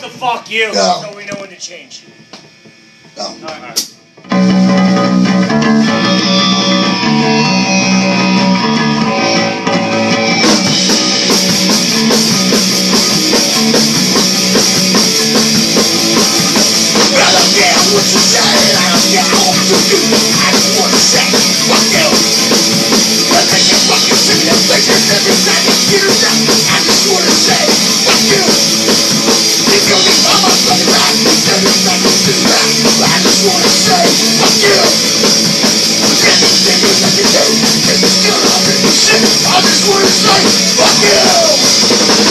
to fuck you. No. So we know when to change. No. All right. All right. What you I just wanna say, fuck you!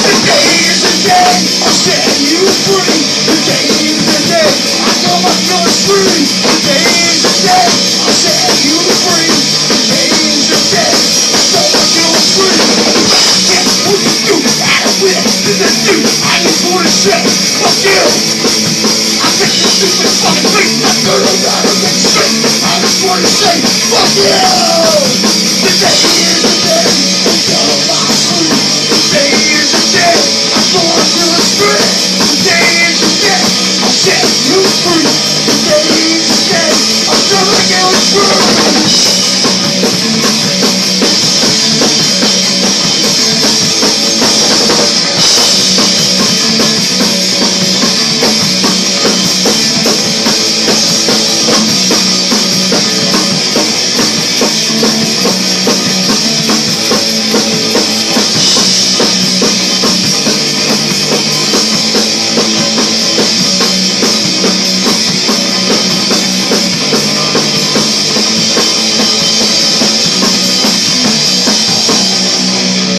The day is the day I'm setting you free. The day is the day I got my guns free. The day is the day I'm setting you free. The day is the day I set my guns free. That's what you do. I will this the do. I just wanna say, fuck you! I think this stupid fucking thing, my girl, I don't get straight. I just wanna say, fuck you!